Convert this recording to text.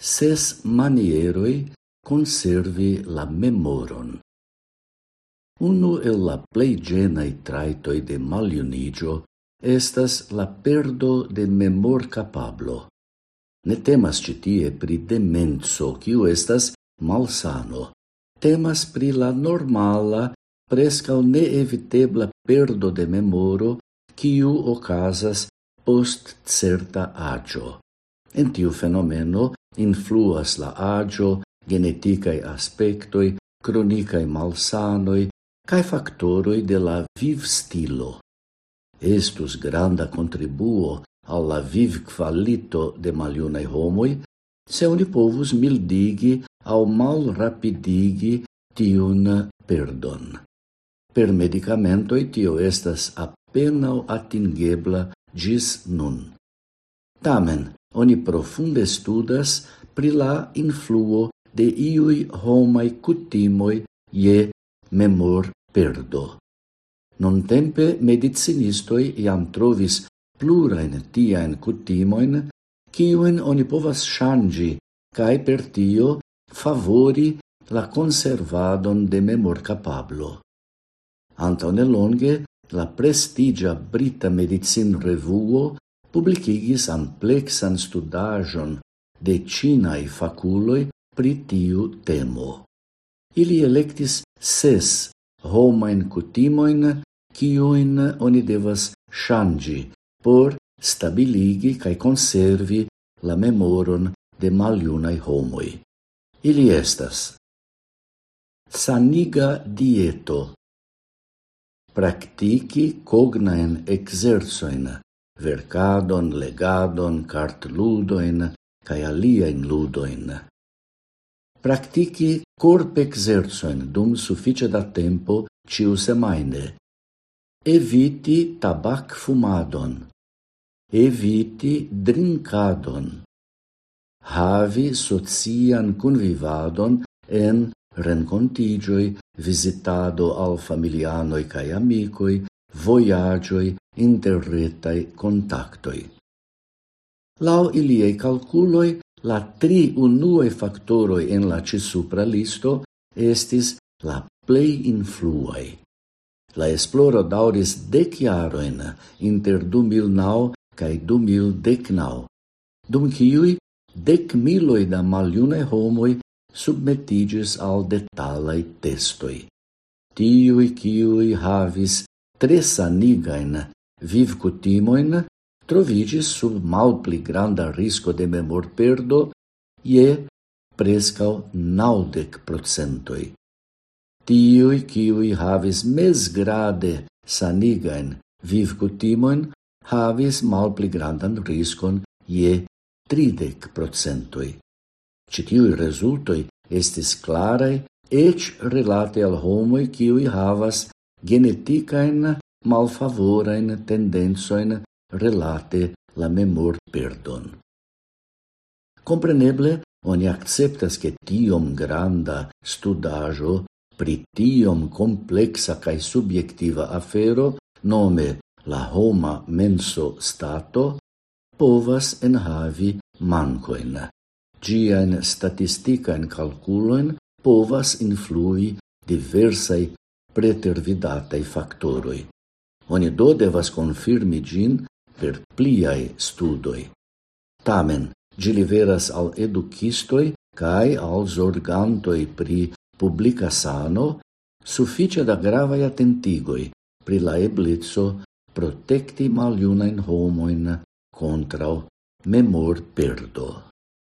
ses manieroi conservi la memoron. Uno el la plei genai traitoi de maliunigio estas la perdo de memor capablo. Ne temas citie pri demenso, kiu estas malsano. Temas pri la normala, prescal neevitebla perdo de memoro, kiu ocasas post certa agio. En tiu fenomeno Influas la agio, genetikai aspectoi, kronikaj malsanoi, cae factoroi de la vivstilo. Estus granda contribuo al la vivkvalito de maljunaj homoi, se oni povus mildigi au mal rapidigi tiun perdon. Per medicamentoi tio estas apenaŭ atingebla gis nun. Tamen, oni profunde studas pri la influo de iui homai cutimoi je memor perdo. Non tempe medicinistoi iam trovis plurain tiaen cutimoin, ciuen oni povas shangi, cae per tio favori la conservadon de memor capablo. Antone longe, la prestigia brita medicin revuo publicigis amplexan studaĵon de cinae faculoi pri tiu temo. Ili electis ses homain cutimoin kiujn oni devas shangi por stabiligi cae conservi la memoron de maljunaj homoi. Ili estas saniga dieto, Practici cognaen exerzoin vercadon, legadon, cartludoin, cae aliaen ludoin. Practici corp exerzoin dum suffice da tempo ciu semaine. Eviti tabac fumadon. Eviti drinkadon. Havi socian convivadon en rencontigioi, visitado al familianoi cae amicoi, voyagioi interretai contactoi. Lau iliei calculoi, la tri unue factoroi en la cisupra listo estis la plei influai. La esploro dauris dek jarojn inter 2009 cae 2019, dum ciui, dec miloi da maliune homoi submetigis al detalai testoi. Tiui ciui havis tre sanigain viv cutimoin trovigis sub mal pli granda risco de memor perdo ie prescau naudec procentoi. Tiui kiui havis mesgrade sanigain viv cutimoin havis mal pli grandan riscon ie tridec procentoi. Citiui resultoi estis clarai ec relate al homoi kiui havas geneticaen malfavorain tendenzoin relate la memor perdon. Compreneble, oni acceptas che tiom granda studajo pri tiom complexa cae subjectiva afero, nome la homa menso stato, povas enhavi mancoin. Gian statisticaen calculoin povas influi diversai pretervidataj factoroi. Oni do devas confirmi gin per pliai studoi. Tamen, gi liveras al educistoi cae al zorgantoi pri publica sano suffice da gravaj attentigoi pri la eblizzo protecti maliunain homoin contra memor perdo.